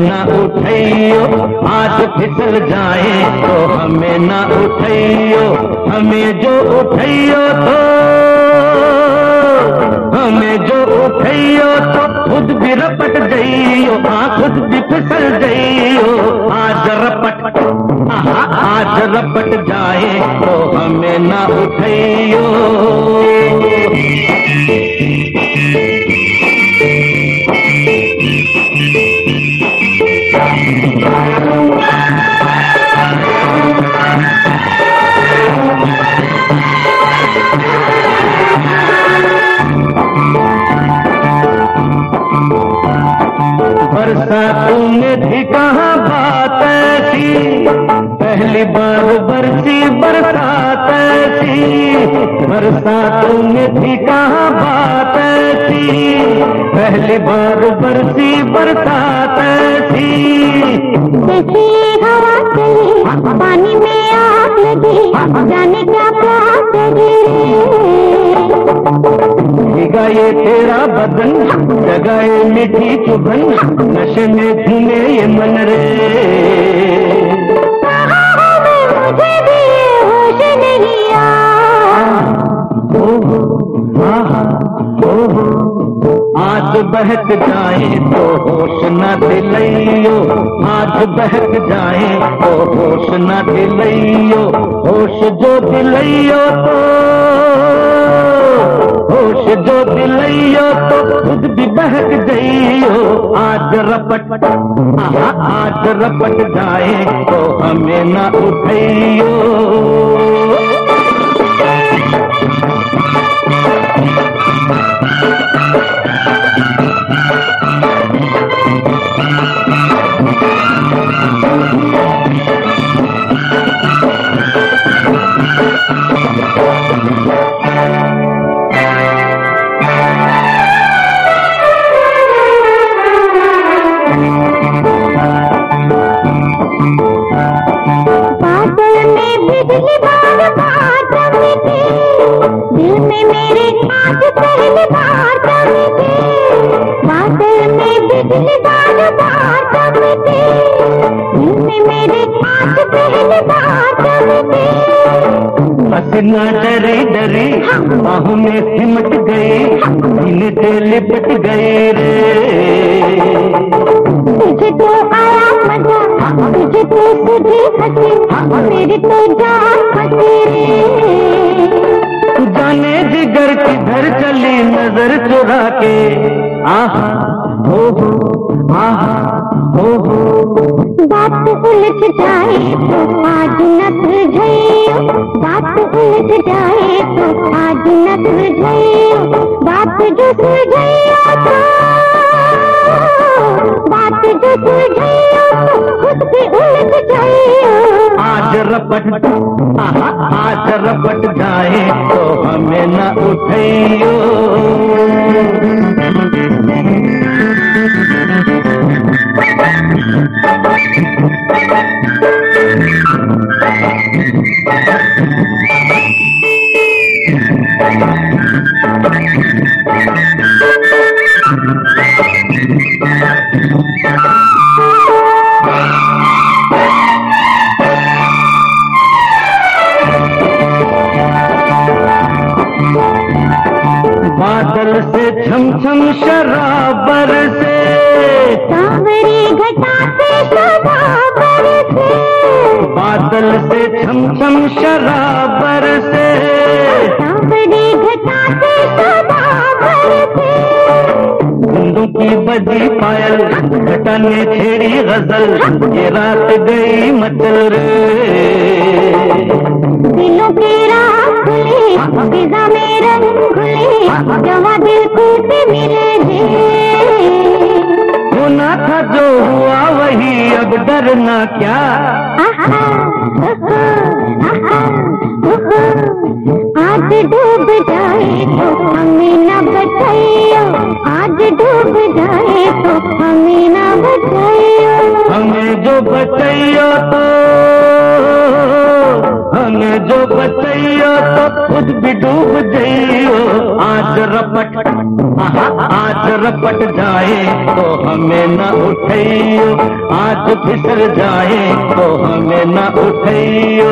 न उठैयो। आज फिसल जाए तो हमें न उठैयो। हमें जो उठैयो तो हमें जो उठैयो तो खुद भी रपट जइयो हाँ खुद भी फिसल जइयो आज रपट आज रपट जाए तो हमें न उठैयो। बरसातों में भी कहाँ बात ऐसी? पहली बार बरसी बरसात ऐसी। जैसे हवा चली पानी में आग लगी जाने क्या प्यास भीगा ये तेरा बदन जगाए मीठी चुभन नशे में झूमे ये मन रे बहक जाए तो होश न दिलैयो। आज बहक जाए तो होश न दिलैयो। होश जो दिलैयो तो होश जो दिलैयो तो खुद भी बहक जइयो। आज रपट आज रपट जाए तो हमें न उठैयो। बादल बिजली बार दिल में मेरे आज पहली बार बादल में बिजली दिल में मेरे आज पहली बार डरी डरी बाहों में सिमट गई सीने से लिपट गई रे। तुझे तो आया मज़ा, तुझे तो सुधी हँसी, मेरी तो जान नज़र चुरा के, आहा, हो आहा, हो बात उलझ जाए तो आज न सुलझाइयो बात उलझ जाए तो आज न बात जो बात जो तो उलझ आज रपट आहा, आज रपट जाए तो हमें न उठैयो बादल छम छम शराबर से सांवरी घटा से शोभा बरसे। बादल से छम छम शराबर से सांवरी घटा से शोभा बरसे। बूंदों की बजी पायल घटा ने छेड़ी गज़ल ये रात गई मचल रे। दिलों की राह खुली फिजा में खुले जवा दिल टूट मिले होना था जो हुआ वही अब डरना क्या। आहा, आहा। आज डूब जाए तो हमें न बचाइयो। आज डूब जाए तो हमें न बचाइयो। हमें जो बचैयो तो तो खुद भी डूब जइयो। आज रपट आज रपट जाए तो हमें न उठैयो आज फिसल जाए तो हमें न उठैयो